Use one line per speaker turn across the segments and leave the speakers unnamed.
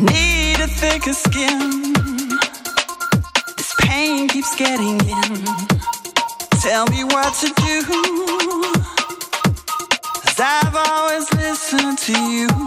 need a thicker skin. This pain keeps getting in. Tell me what to do. Cause I've always listened to you.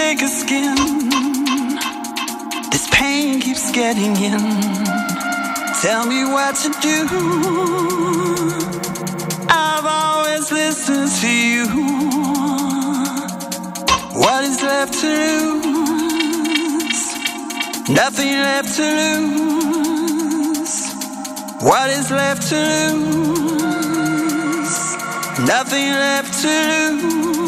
thicker skin. This pain keeps getting in. Tell me what to do. I've always listened to you. What is left to lose? Nothing left to lose. What is left to lose? Nothing left to lose.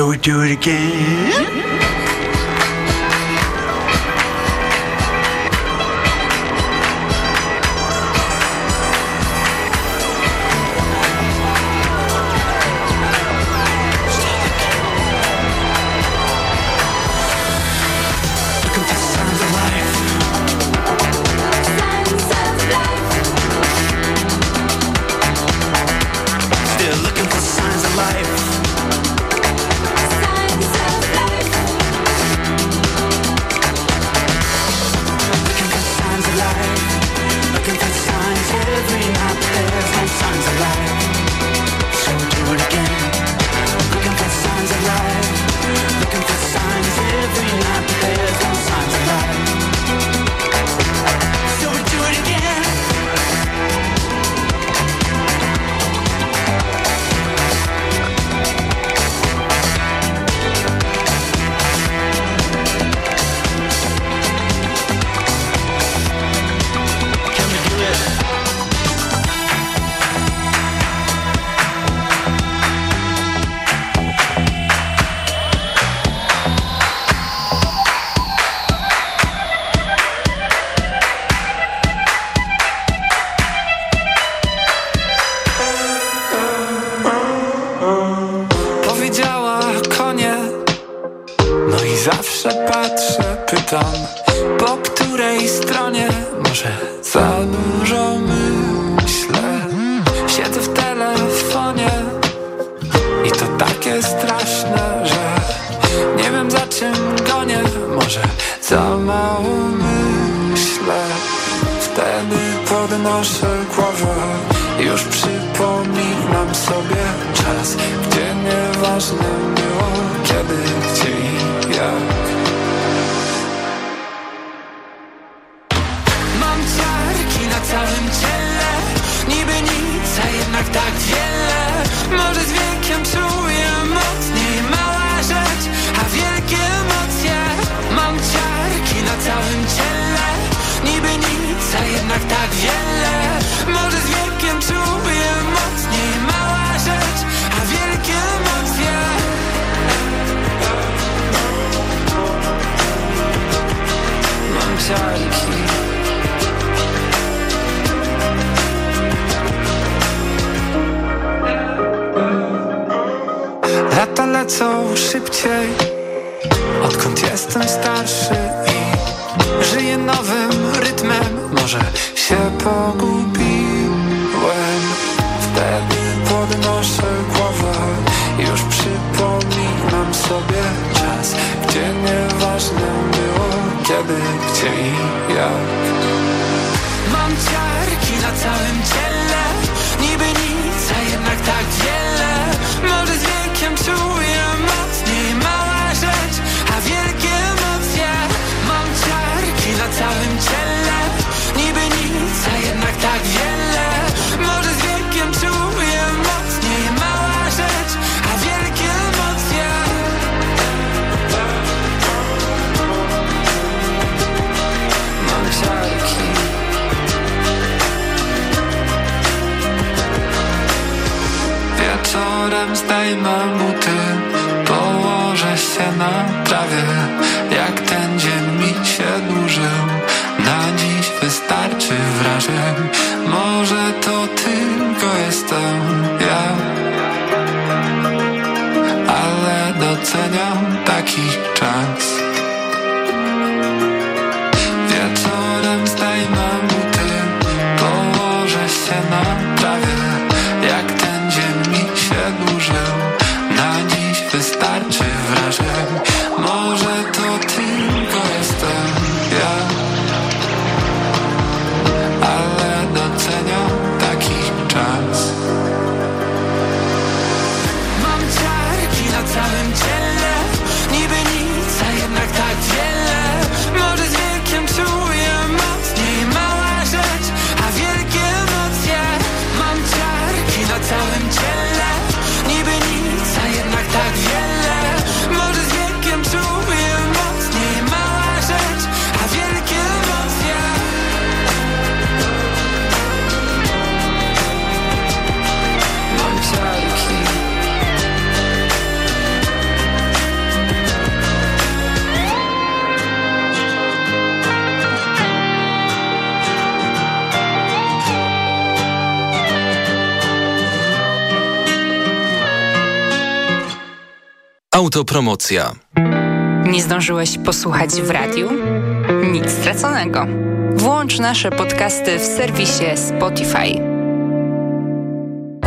So we do it again.
Szybciej my
Autopromocja.
Nie zdążyłeś posłuchać w radiu? Nic straconego. Włącz nasze podcasty w serwisie Spotify.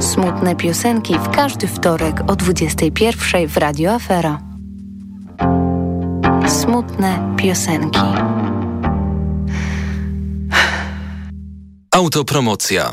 Smutne piosenki w każdy wtorek o 21 w Radio Afera. Smutne piosenki.
Autopromocja.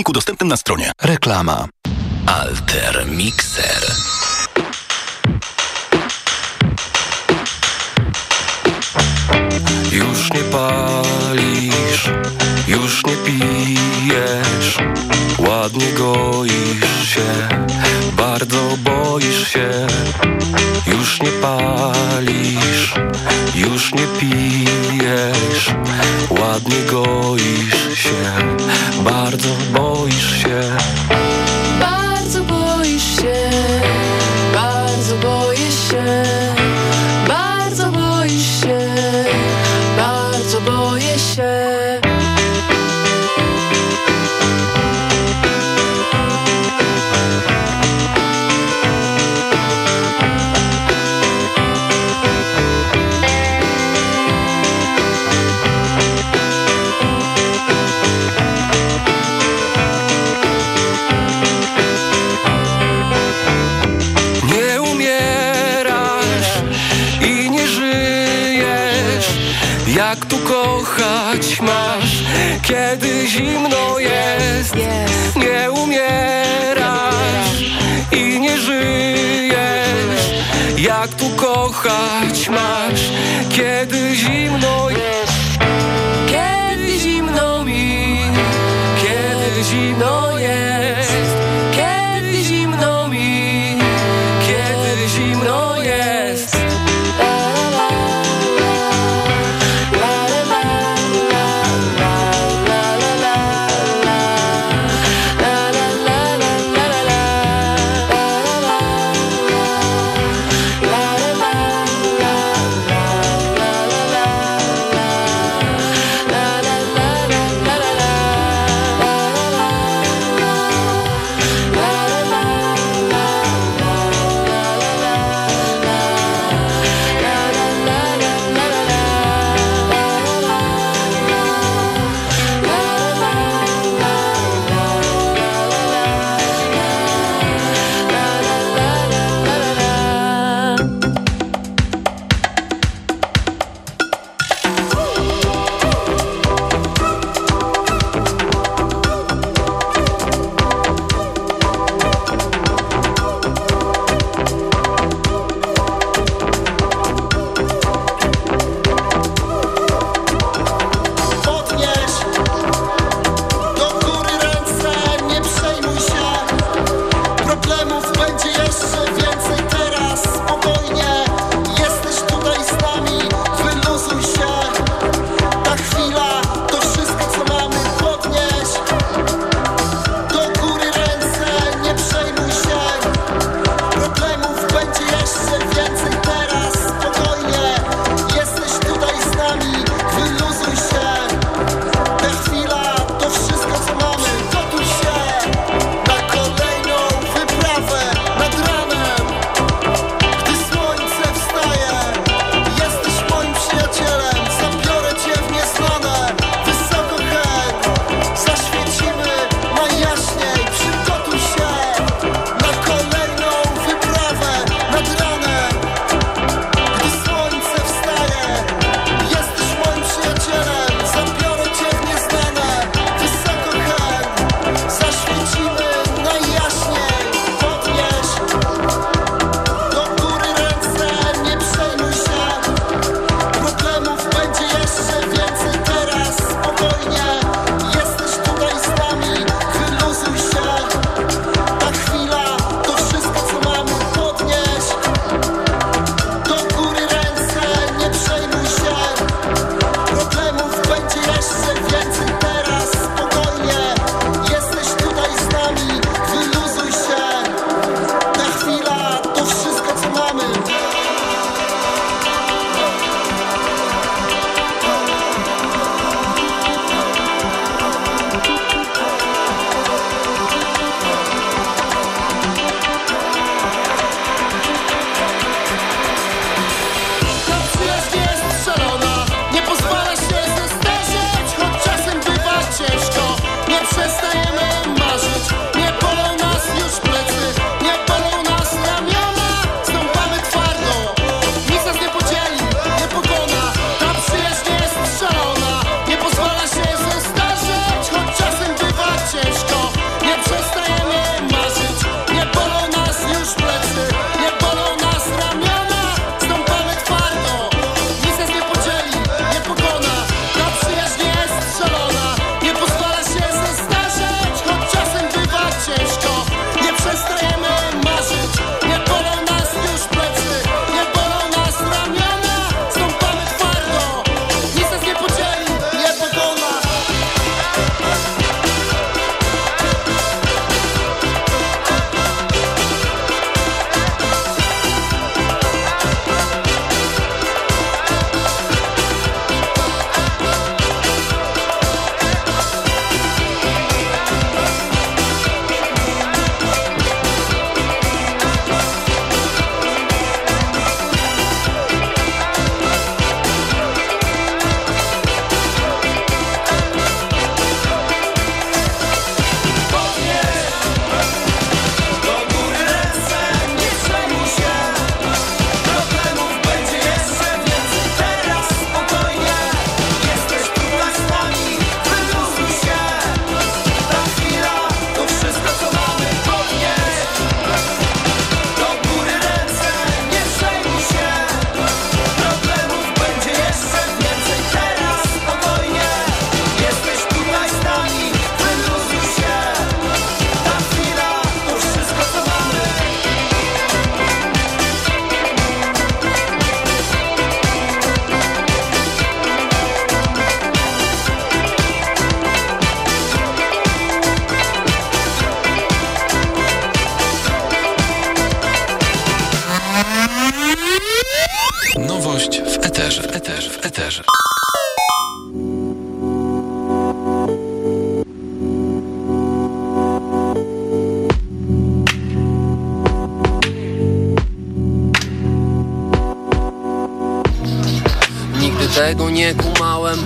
cenniku dostępnym na stronie.
Reklama. Alter Mixer.
Już nie palisz, już nie pijesz Ładnie goisz się, bardzo boisz się. Już nie palisz, już nie pijesz. Ładnie goisz się, bardzo boisz się kiedy zimno jest Nie umierasz i nie żyjesz. Jak tu kochać masz, kiedy zimno jest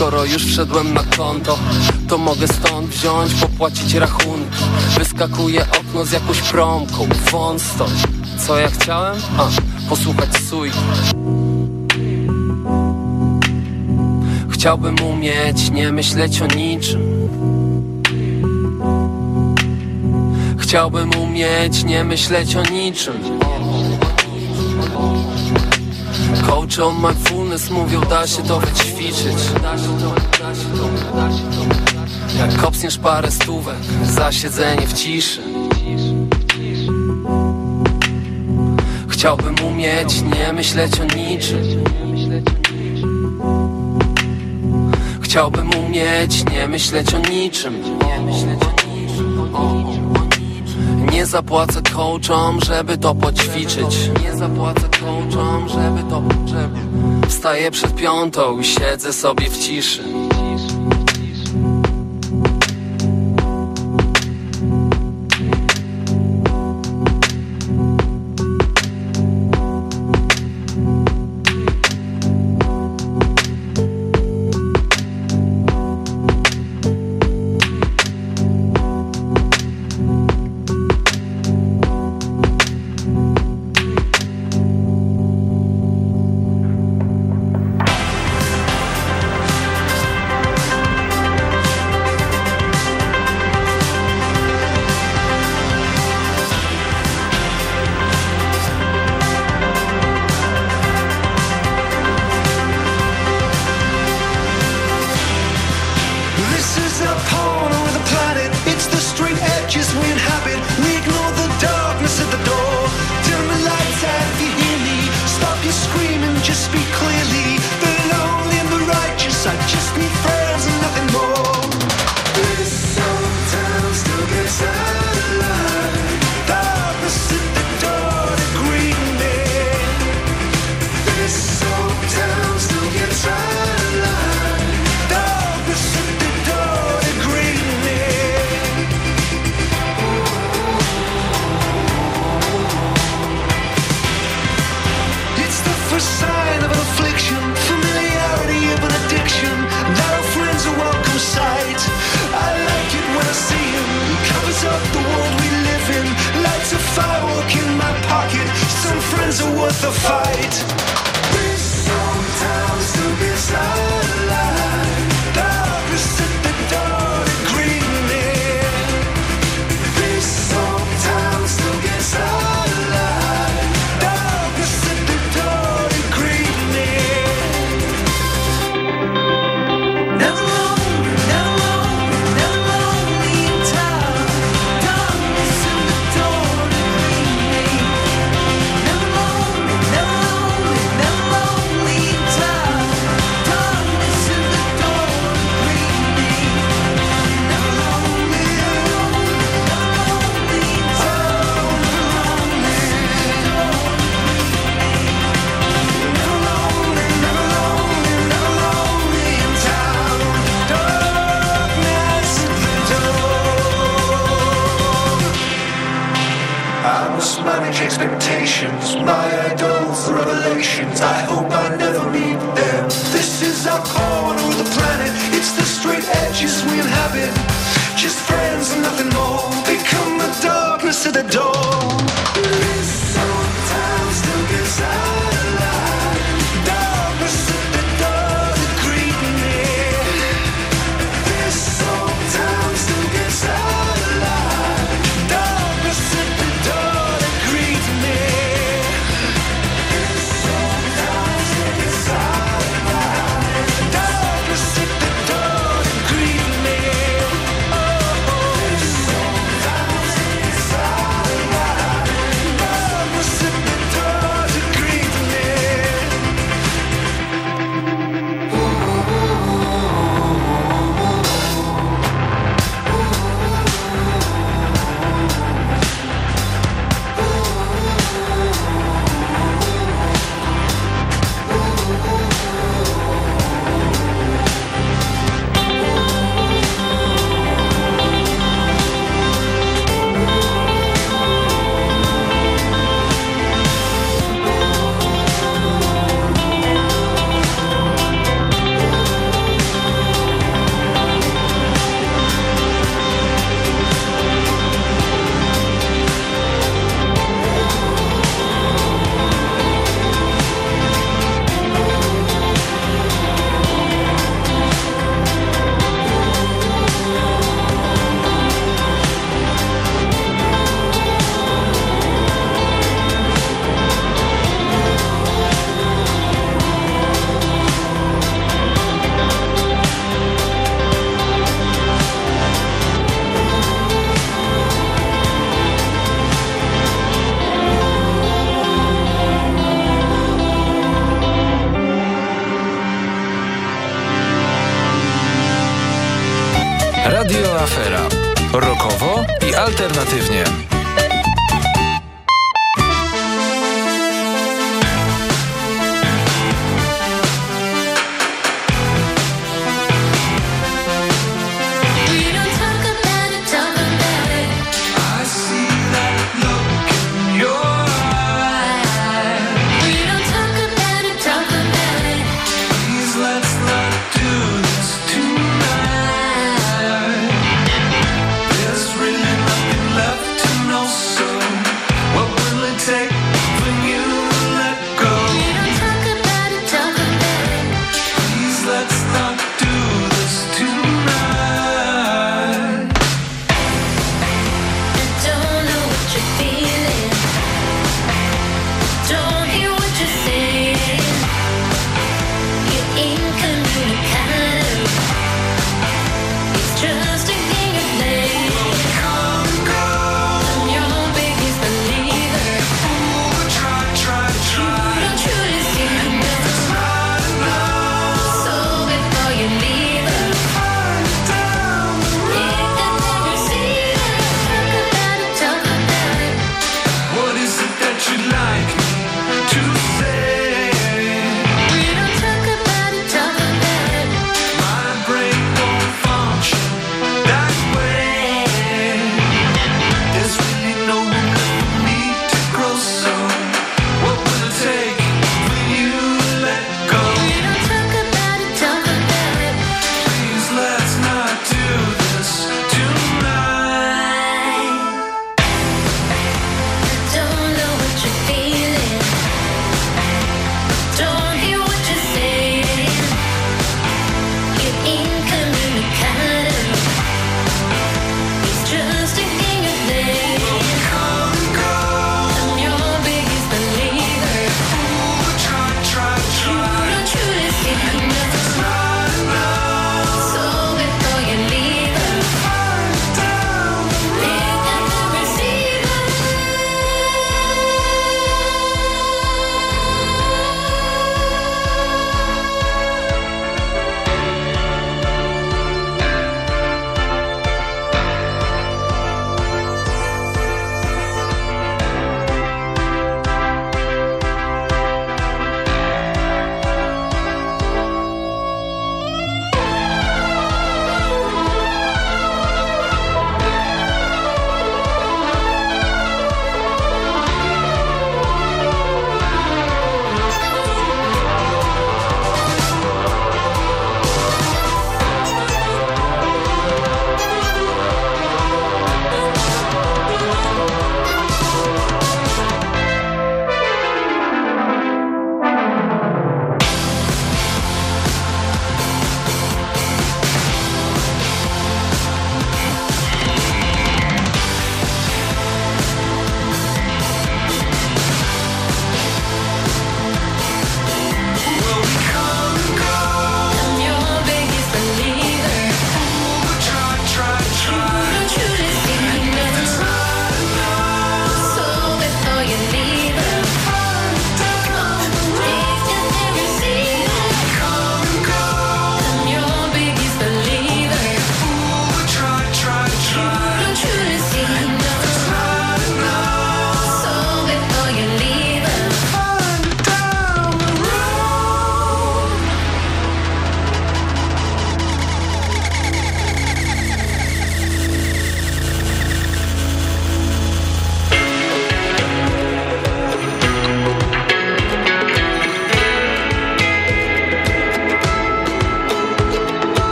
Skoro już wszedłem na konto To mogę stąd wziąć, popłacić rachunki. Wyskakuje okno z jakąś promką. Wąt stąd Co ja chciałem? A, posłuchać sójki Chciałbym umieć nie myśleć o niczym. Chciałbym umieć nie myśleć o niczym. Coach on mindfulness mówią da się to wyćwiczyć. Jak kopsniesz parę stówek za siedzenie w ciszy. Chciałbym umieć nie myśleć o niczym. Chciałbym umieć nie myśleć o niczym. Nie zapłacę coachom, żeby to poćwiczyć. Nie zapłacę coachom, żeby to... Żeby... Wstaję przed piątą i siedzę sobie w ciszy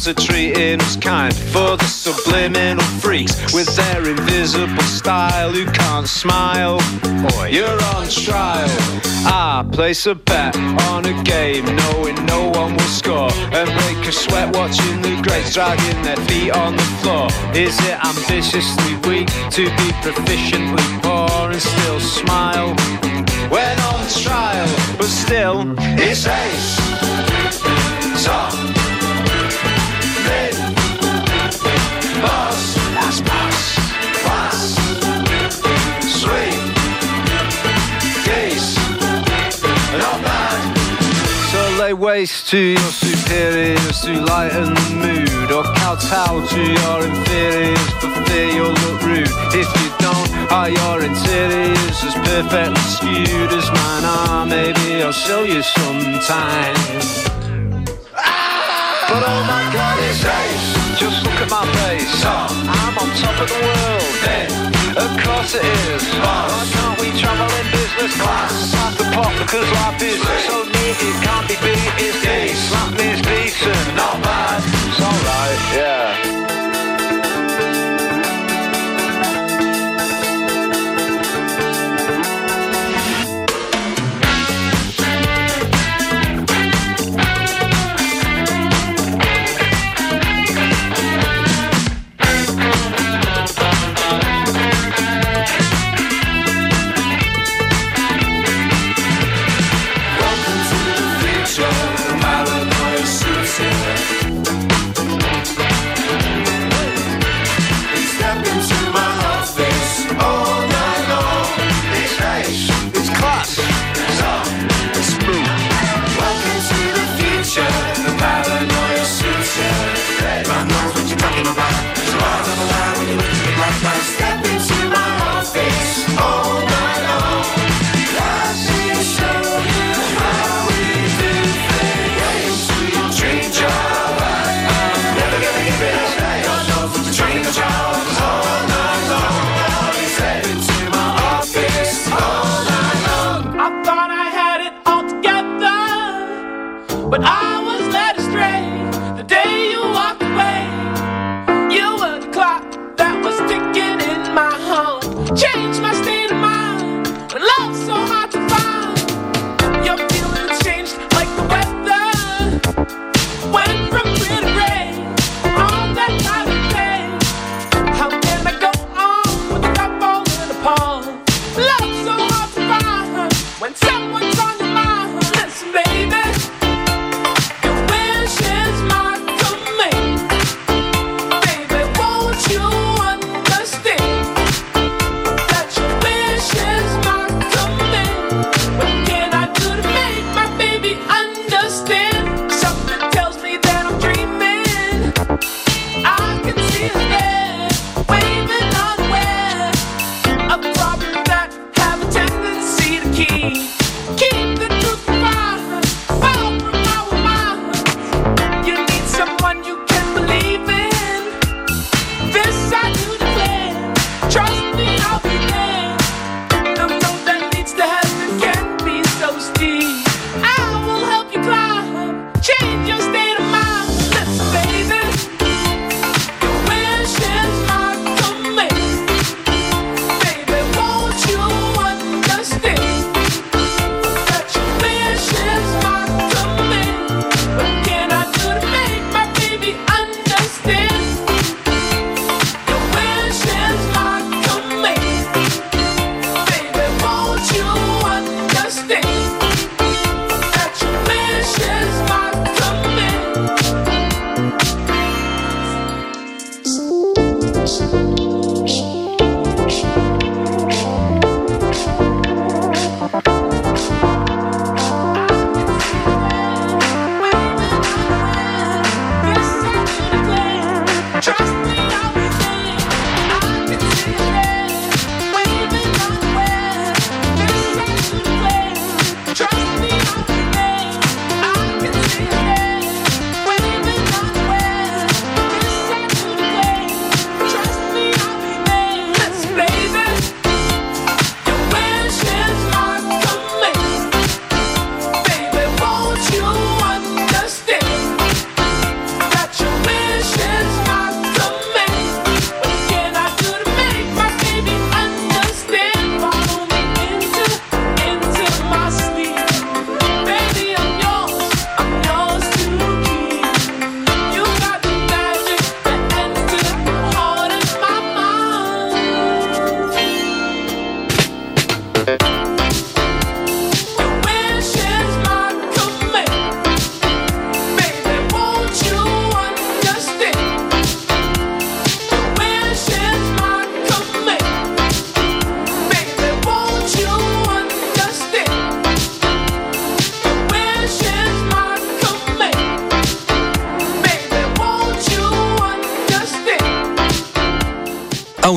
criminals are treating us kind. For the subliminal freaks with their invisible style who can't smile, Boy, you're on trial. I place a bet on a game, knowing no one will score, and break a sweat watching the greats dragging their feet on the floor. Is it ambitiously weak to be proficiently poor and still smile? when on trial, but still it's ace. Top, Waste to your superiors to lighten the mood, or kowtow to your inferiors for fear you'll look rude. If you don't, are your interiors as perfectly skewed as mine are? Maybe I'll show you sometime. But oh my god, it's ace. Just look at my face. I'm on top of the world. Of course it is. Why can't we travel in business class? Pass the pot because life is so it can't be beat. It's decent.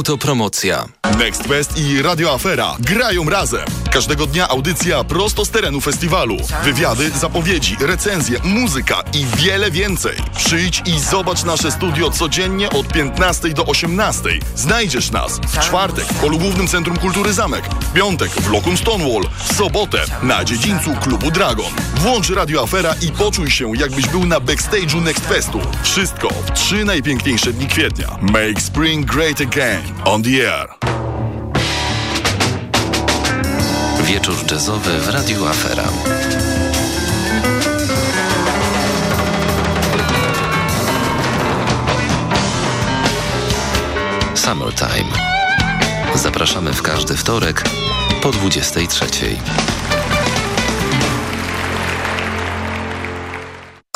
Autopromocja.
Next Fest i Radio Afera grają razem. Każdego dnia audycja prosto z terenu festiwalu. Wywiady, zapowiedzi, recenzje, muzyka i wiele więcej. Przyjdź i zobacz nasze studio codziennie od 15 do 18. Znajdziesz nas w czwartek w Polu Głównym Centrum Kultury Zamek, w piątek w Lokum Stonewall, w sobotę na dziedzińcu Klubu Dragon. Włącz Radio Afera i poczuj się jakbyś był na backstage'u Next Festu. Wszystko w trzy najpiękniejsze dni kwietnia. Make spring great again. On the air.
Wieczór jazzowy w Radiu Afera. Summertime. Zapraszamy w każdy wtorek po 23.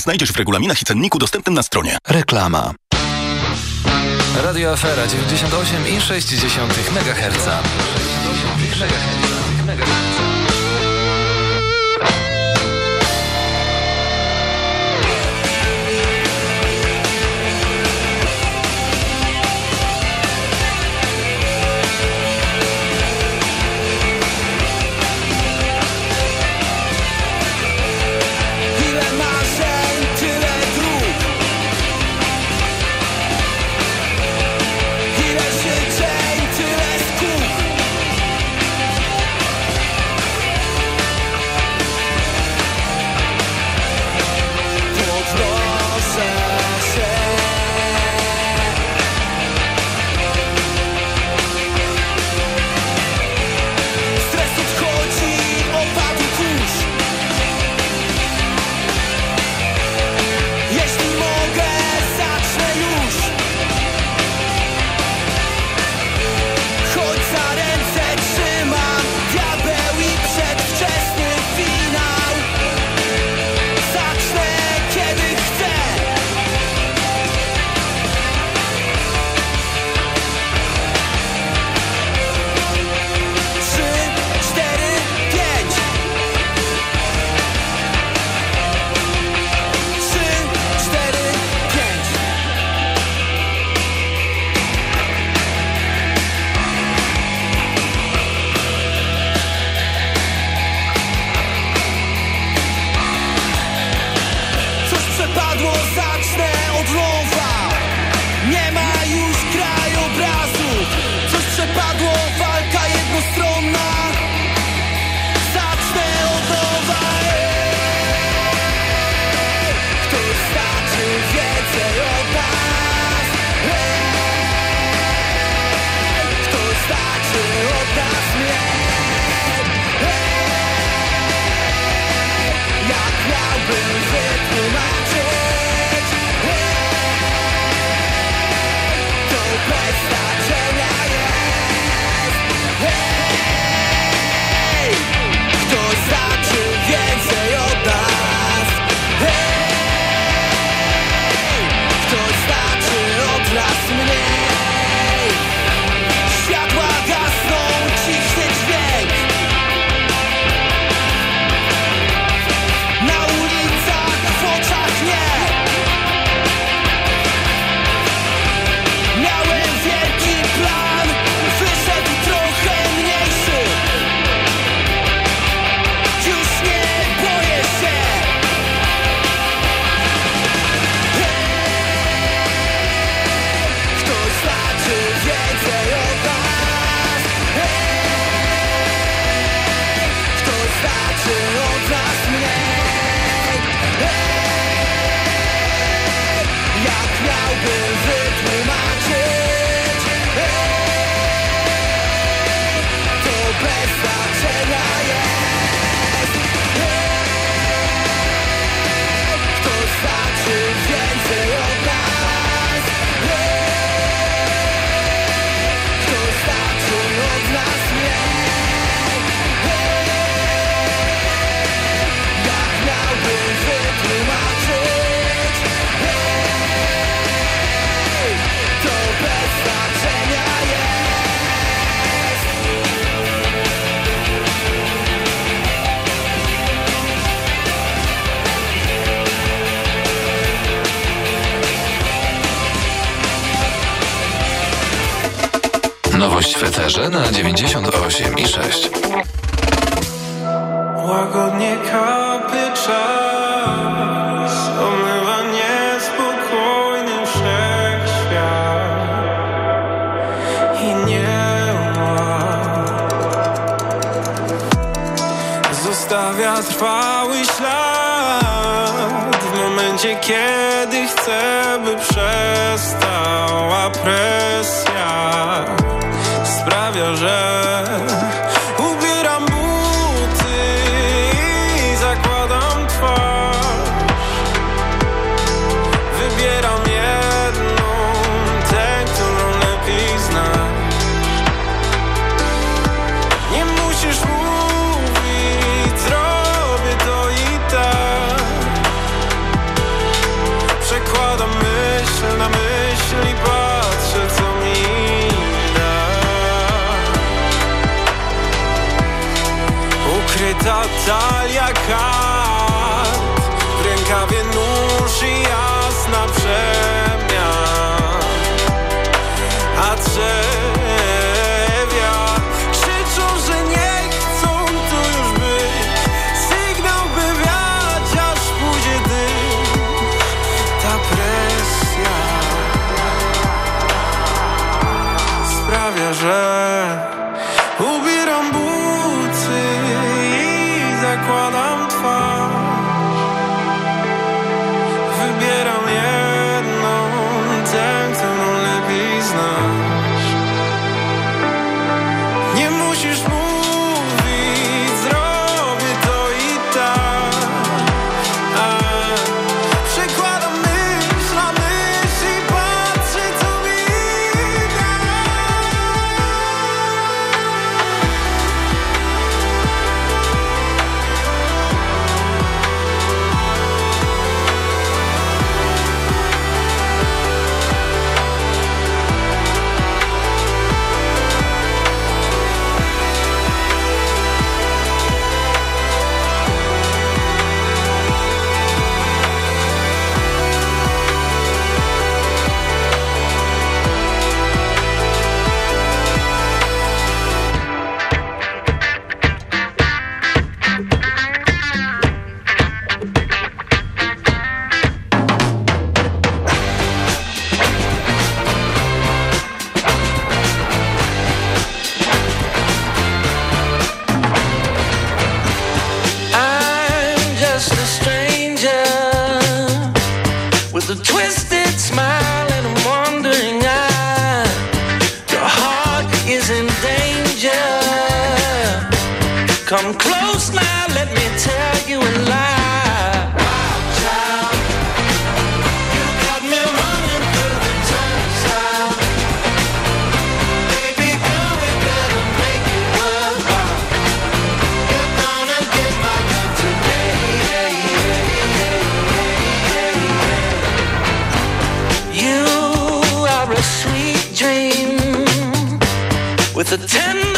znajdziesz w regulaminach i cenniku dostępnym na stronie.
Reklama. Radio Afera 98,6 MHz.
Ile
Come close now, let me tell you a lie. Child, you got me running through the. Baby we better make it. You're gonna get my today. You are a sweet dream with a tender.